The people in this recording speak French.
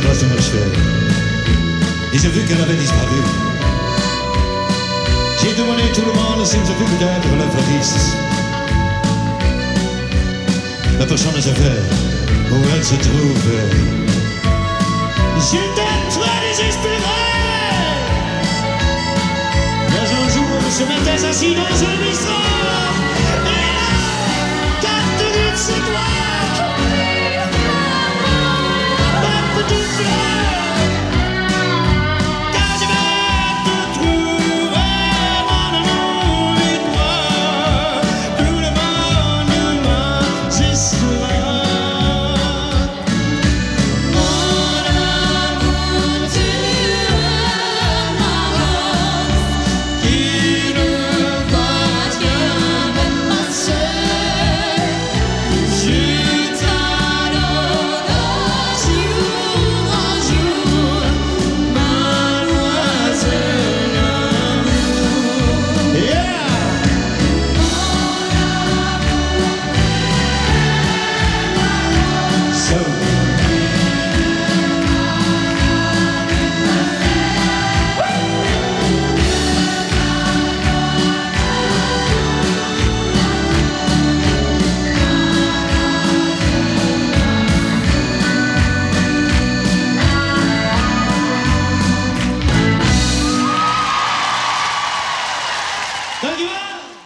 le bras sur. Et j'ai vu qu'elle avait disparu. J'ai demandé tout le monde s'ils avaient vu peut-être la. La personne ne savait où elle se trouvait. J'étais très désespéré. Mais un jour, je m'étais assis dans un bistrot.